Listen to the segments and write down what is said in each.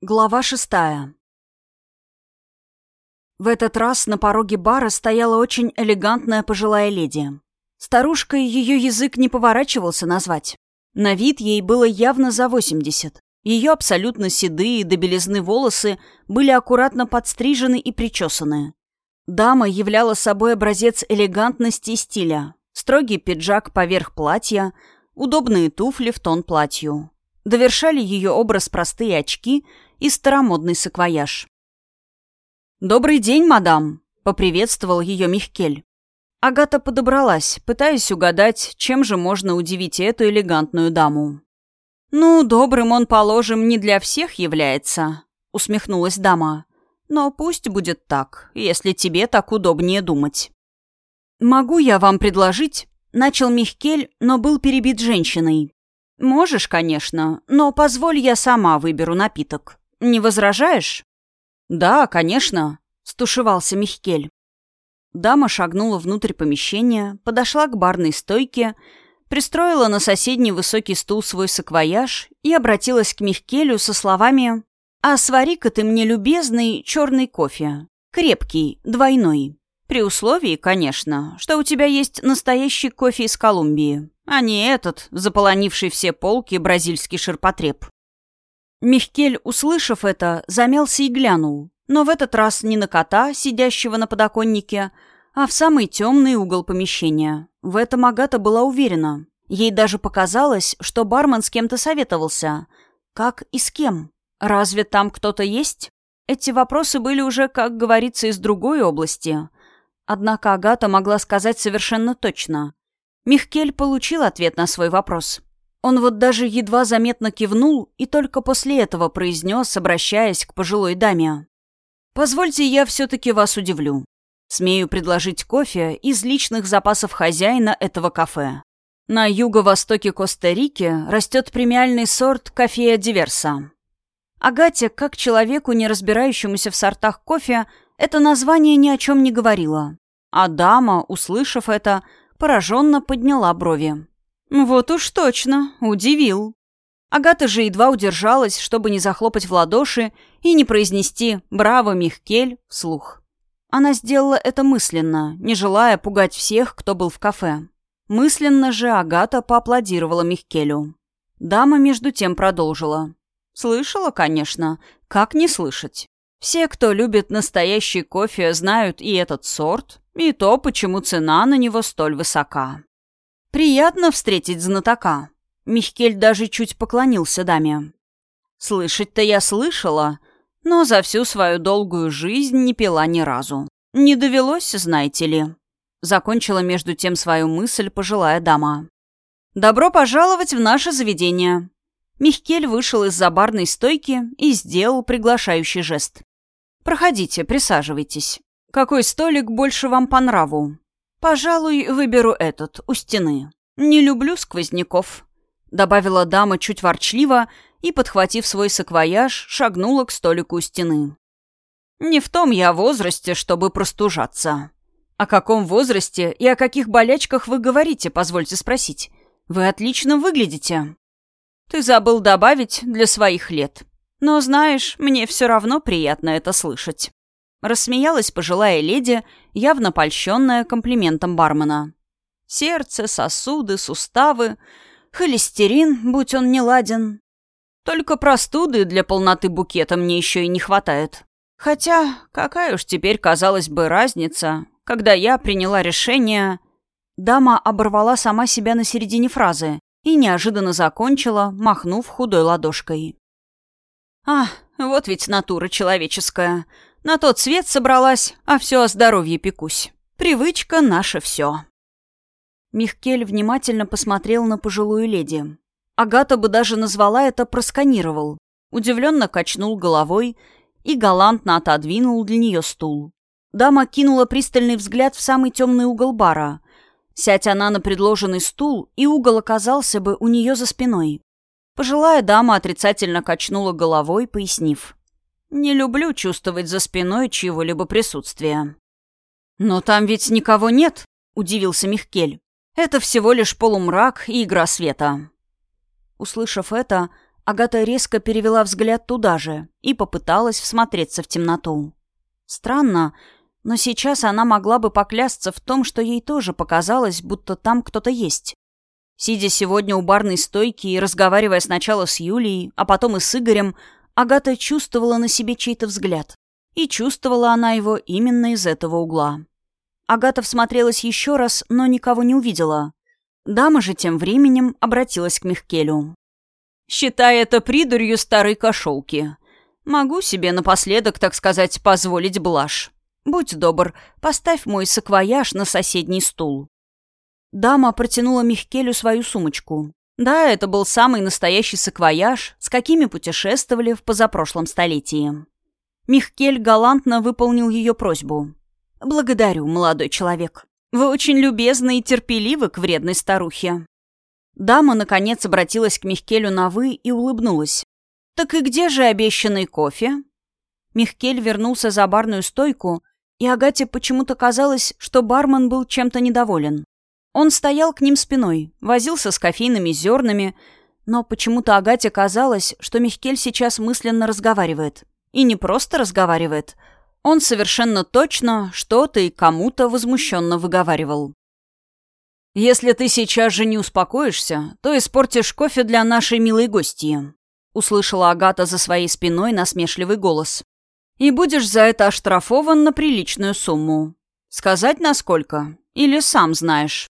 Глава шестая. В этот раз на пороге бара стояла очень элегантная пожилая леди. Старушкой ее язык не поворачивался назвать. На вид ей было явно за 80. Ее абсолютно седые до белизны волосы были аккуратно подстрижены и причесаны. Дама являла собой образец элегантности и стиля. Строгий пиджак поверх платья, удобные туфли в тон платью. Довершали ее образ простые очки – и старомодный саквояж. «Добрый день, мадам!» — поприветствовал ее Михкель. Агата подобралась, пытаясь угадать, чем же можно удивить эту элегантную даму. «Ну, добрым он, положим, не для всех является», — усмехнулась дама. «Но пусть будет так, если тебе так удобнее думать». «Могу я вам предложить?» — начал Михкель, но был перебит женщиной. «Можешь, конечно, но позволь я сама выберу напиток». Не возражаешь?» «Да, конечно», — стушевался Михкель. Дама шагнула внутрь помещения, подошла к барной стойке, пристроила на соседний высокий стул свой саквояж и обратилась к Михкелю со словами «А свари-ка ты мне любезный черный кофе. Крепкий, двойной. При условии, конечно, что у тебя есть настоящий кофе из Колумбии, а не этот, заполонивший все полки бразильский ширпотреб». Михкель, услышав это, замялся и глянул, но в этот раз не на кота, сидящего на подоконнике, а в самый темный угол помещения. В этом Агата была уверена. Ей даже показалось, что бармен с кем-то советовался. Как и с кем? Разве там кто-то есть? Эти вопросы были уже, как говорится, из другой области. Однако Агата могла сказать совершенно точно. Михкель получил ответ на свой вопрос. Он вот даже едва заметно кивнул и только после этого произнес, обращаясь к пожилой даме. «Позвольте, я все-таки вас удивлю. Смею предложить кофе из личных запасов хозяина этого кафе. На юго-востоке Коста-Рики растет премиальный сорт кофея диверса. Агате, как человеку, не разбирающемуся в сортах кофе, это название ни о чем не говорило. А дама, услышав это, пораженно подняла брови. «Вот уж точно, удивил». Агата же едва удержалась, чтобы не захлопать в ладоши и не произнести «Браво, Михкель!» вслух. Она сделала это мысленно, не желая пугать всех, кто был в кафе. Мысленно же Агата поаплодировала Михкелю. Дама между тем продолжила. «Слышала, конечно. Как не слышать? Все, кто любит настоящий кофе, знают и этот сорт, и то, почему цена на него столь высока». «Приятно встретить знатока». Михкель даже чуть поклонился даме. «Слышать-то я слышала, но за всю свою долгую жизнь не пила ни разу. Не довелось, знаете ли». Закончила между тем свою мысль пожилая дама. «Добро пожаловать в наше заведение». Михкель вышел из-за барной стойки и сделал приглашающий жест. «Проходите, присаживайтесь. Какой столик больше вам по нраву?» «Пожалуй, выберу этот, у стены. Не люблю сквозняков», — добавила дама чуть ворчливо и, подхватив свой саквояж, шагнула к столику у стены. «Не в том я возрасте, чтобы простужаться». «О каком возрасте и о каких болячках вы говорите, позвольте спросить? Вы отлично выглядите». «Ты забыл добавить для своих лет. Но, знаешь, мне все равно приятно это слышать». Рассмеялась пожилая леди, явно польщенная комплиментом бармена. Сердце, сосуды, суставы, холестерин, будь он не ладен. Только простуды для полноты букета мне еще и не хватает. Хотя, какая уж теперь, казалось бы, разница, когда я приняла решение... Дама оборвала сама себя на середине фразы и неожиданно закончила, махнув худой ладошкой. «А, вот ведь натура человеческая. На тот свет собралась, а все о здоровье пекусь. Привычка — наше все. Михкель внимательно посмотрел на пожилую леди. Агата бы даже назвала это «просканировал». Удивленно качнул головой и галантно отодвинул для нее стул. Дама кинула пристальный взгляд в самый темный угол бара. Сядь она на предложенный стул, и угол оказался бы у нее за спиной. Пожилая дама отрицательно качнула головой, пояснив. Не люблю чувствовать за спиной чьего-либо присутствия. «Но там ведь никого нет», — удивился Михкель. «Это всего лишь полумрак и игра света». Услышав это, Агата резко перевела взгляд туда же и попыталась всмотреться в темноту. Странно, но сейчас она могла бы поклясться в том, что ей тоже показалось, будто там кто-то есть. Сидя сегодня у барной стойки и разговаривая сначала с Юлией, а потом и с Игорем, Агата чувствовала на себе чей-то взгляд. И чувствовала она его именно из этого угла. Агата всмотрелась еще раз, но никого не увидела. Дама же тем временем обратилась к Михкелю. «Считай это придурью старой кошелки. Могу себе напоследок, так сказать, позволить блажь. Будь добр, поставь мой саквояж на соседний стул». Дама протянула Михкелю свою сумочку. Да, это был самый настоящий саквояж, с какими путешествовали в позапрошлом столетии. Михкель галантно выполнил ее просьбу. «Благодарю, молодой человек. Вы очень любезны и терпеливы к вредной старухе». Дама, наконец, обратилась к Михкелю на «вы» и улыбнулась. «Так и где же обещанный кофе?» Михкель вернулся за барную стойку, и Агате почему-то казалось, что бармен был чем-то недоволен. Он стоял к ним спиной, возился с кофейными зернами, но почему-то Агате казалось, что Михкель сейчас мысленно разговаривает. И не просто разговаривает — он совершенно точно что-то и кому-то возмущенно выговаривал. «Если ты сейчас же не успокоишься, то испортишь кофе для нашей милой гостьи», — услышала Агата за своей спиной насмешливый голос. «И будешь за это оштрафован на приличную сумму. Сказать насколько? Или сам знаешь?»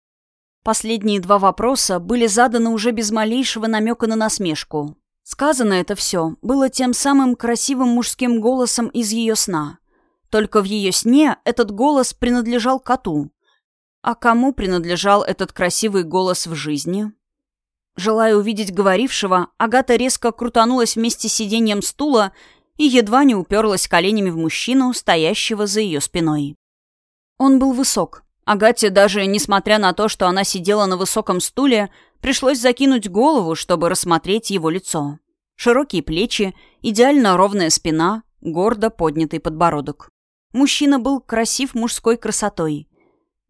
Последние два вопроса были заданы уже без малейшего намека на насмешку. Сказано это все было тем самым красивым мужским голосом из ее сна — только в ее сне этот голос принадлежал коту. А кому принадлежал этот красивый голос в жизни? Желая увидеть говорившего, Агата резко крутанулась вместе с сиденьем стула и едва не уперлась коленями в мужчину, стоящего за ее спиной. Он был высок. Агате даже, несмотря на то, что она сидела на высоком стуле, пришлось закинуть голову, чтобы рассмотреть его лицо. Широкие плечи, идеально ровная спина, гордо поднятый подбородок. Мужчина был красив мужской красотой.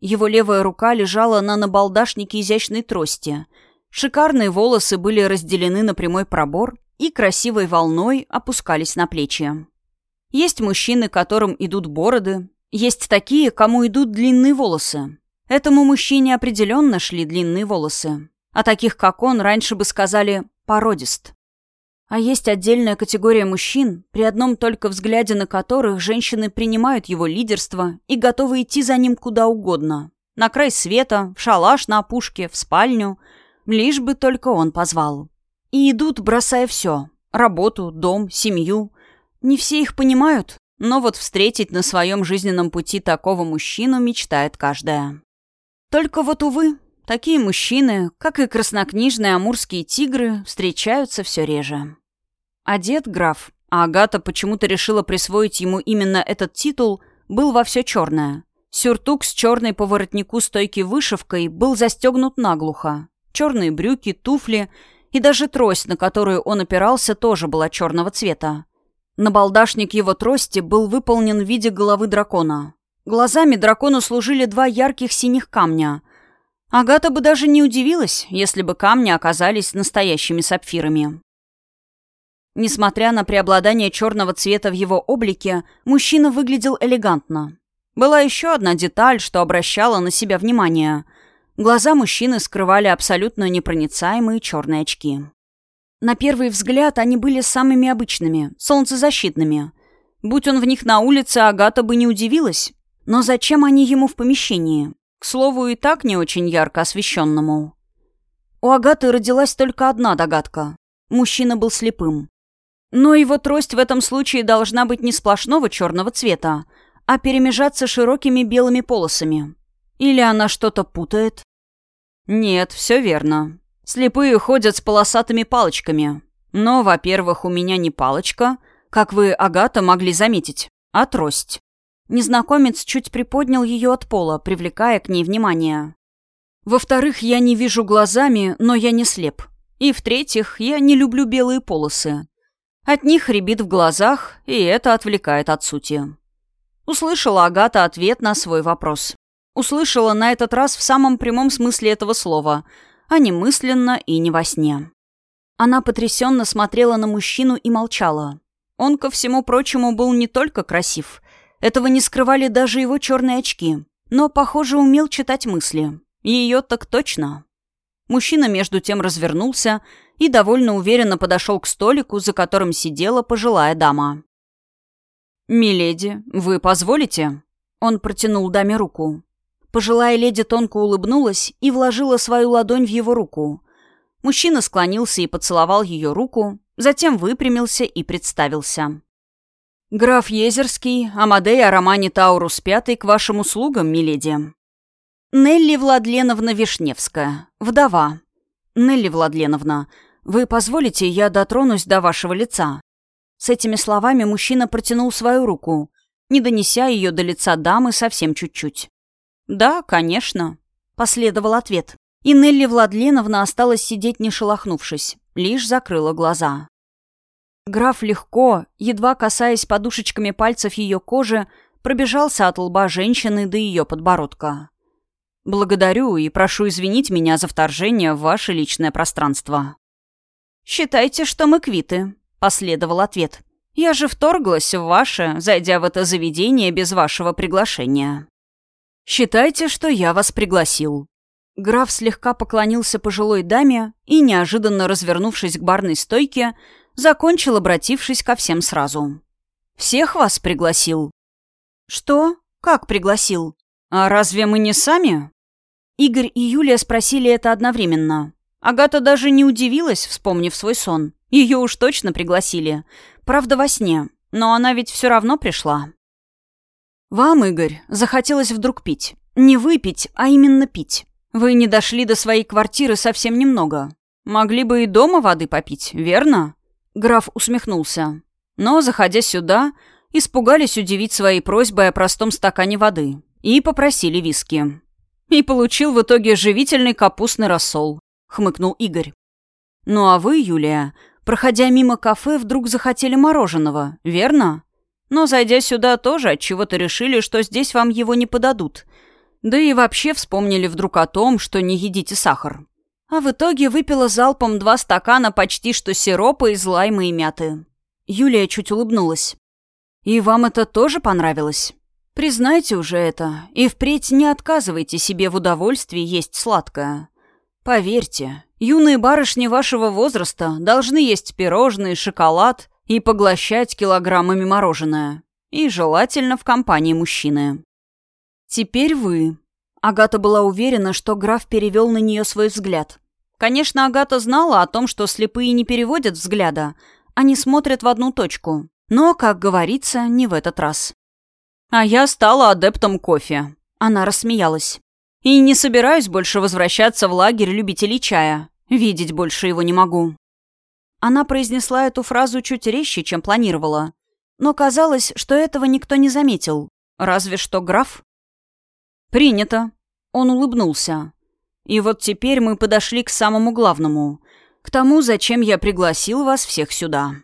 Его левая рука лежала на набалдашнике изящной трости. Шикарные волосы были разделены на прямой пробор и красивой волной опускались на плечи. Есть мужчины, которым идут бороды, есть такие, кому идут длинные волосы. Этому мужчине определенно шли длинные волосы. А таких, как он, раньше бы сказали «породист». А есть отдельная категория мужчин, при одном только взгляде на которых женщины принимают его лидерство и готовы идти за ним куда угодно. На край света, в шалаш на опушке, в спальню. Лишь бы только он позвал. И идут, бросая все. Работу, дом, семью. Не все их понимают, но вот встретить на своем жизненном пути такого мужчину мечтает каждая. Только вот, увы, Такие мужчины, как и краснокнижные амурские тигры, встречаются все реже. Одет граф, а Агата почему-то решила присвоить ему именно этот титул, был во все черное. Сюртук с черной по воротнику стойки вышивкой был застегнут наглухо. Черные брюки, туфли и даже трость, на которую он опирался, тоже была черного цвета. Набалдашник его трости был выполнен в виде головы дракона. Глазами дракону служили два ярких синих камня — Агата бы даже не удивилась, если бы камни оказались настоящими сапфирами. Несмотря на преобладание черного цвета в его облике, мужчина выглядел элегантно. Была еще одна деталь, что обращала на себя внимание. Глаза мужчины скрывали абсолютно непроницаемые черные очки. На первый взгляд они были самыми обычными, солнцезащитными. Будь он в них на улице, Агата бы не удивилась. Но зачем они ему в помещении? К слову, и так не очень ярко освещенному. У Агаты родилась только одна догадка. Мужчина был слепым. Но его трость в этом случае должна быть не сплошного черного цвета, а перемежаться широкими белыми полосами. Или она что-то путает? Нет, все верно. Слепые ходят с полосатыми палочками. Но, во-первых, у меня не палочка, как вы, Агата, могли заметить, а трость. Незнакомец чуть приподнял ее от пола, привлекая к ней внимание. Во-вторых, я не вижу глазами, но я не слеп. И в-третьих, я не люблю белые полосы. От них рябит в глазах, и это отвлекает от сути. Услышала Агата ответ на свой вопрос. Услышала на этот раз в самом прямом смысле этого слова, а не мысленно и не во сне. Она потрясенно смотрела на мужчину и молчала. Он, ко всему прочему, был не только красив. Этого не скрывали даже его черные очки. Но, похоже, умел читать мысли. Ее так точно. Мужчина между тем развернулся и довольно уверенно подошел к столику, за которым сидела пожилая дама. «Миледи, вы позволите?» Он протянул даме руку. Пожилая леди тонко улыбнулась и вложила свою ладонь в его руку. Мужчина склонился и поцеловал ее руку, затем выпрямился и представился. «Граф Езерский, Амадей Аромани Таурус Пятый к вашим услугам, миледи». Нелли Владленовна Вишневская, вдова. Нелли Владленовна, вы позволите, я дотронусь до вашего лица? С этими словами мужчина протянул свою руку, не донеся ее до лица дамы совсем чуть-чуть. «Да, конечно», — последовал ответ. И Нелли Владленовна осталась сидеть не шелохнувшись, лишь закрыла глаза. Граф легко, едва касаясь подушечками пальцев ее кожи, пробежался от лба женщины до ее подбородка. «Благодарю и прошу извинить меня за вторжение в ваше личное пространство». «Считайте, что мы квиты», — последовал ответ. «Я же вторглась в ваше, зайдя в это заведение без вашего приглашения». «Считайте, что я вас пригласил». Граф слегка поклонился пожилой даме и, неожиданно развернувшись к барной стойке, закончил, обратившись ко всем сразу. «Всех вас пригласил?» «Что? Как пригласил? А разве мы не сами?» Игорь и Юлия спросили это одновременно. Агата даже не удивилась, вспомнив свой сон. Ее уж точно пригласили. Правда, во сне. Но она ведь все равно пришла. «Вам, Игорь, захотелось вдруг пить. Не выпить, а именно пить. Вы не дошли до своей квартиры совсем немного. Могли бы и дома воды попить, верно?» Граф усмехнулся. Но, заходя сюда, испугались удивить своей просьбой о простом стакане воды и попросили виски. И получил в итоге живительный капустный рассол, хмыкнул Игорь. Ну а вы, Юлия, проходя мимо кафе, вдруг захотели мороженого, верно? Но, зайдя сюда, тоже от чего то решили, что здесь вам его не подадут. Да и вообще вспомнили вдруг о том, что не едите сахар. А в итоге выпила залпом два стакана почти что сиропа из лайма и мяты. Юлия чуть улыбнулась. «И вам это тоже понравилось? Признайте уже это, и впредь не отказывайте себе в удовольствии есть сладкое. Поверьте, юные барышни вашего возраста должны есть пирожные, шоколад и поглощать килограммами мороженое. И желательно в компании мужчины. Теперь вы. Агата была уверена, что граф перевел на нее свой взгляд. Конечно, Агата знала о том, что слепые не переводят взгляда, они смотрят в одну точку. Но, как говорится, не в этот раз. А я стала адептом кофе. Она рассмеялась. И не собираюсь больше возвращаться в лагерь любителей чая. Видеть больше его не могу. Она произнесла эту фразу чуть резче, чем планировала. Но казалось, что этого никто не заметил. Разве что граф. «Принято». Он улыбнулся. «И вот теперь мы подошли к самому главному. К тому, зачем я пригласил вас всех сюда».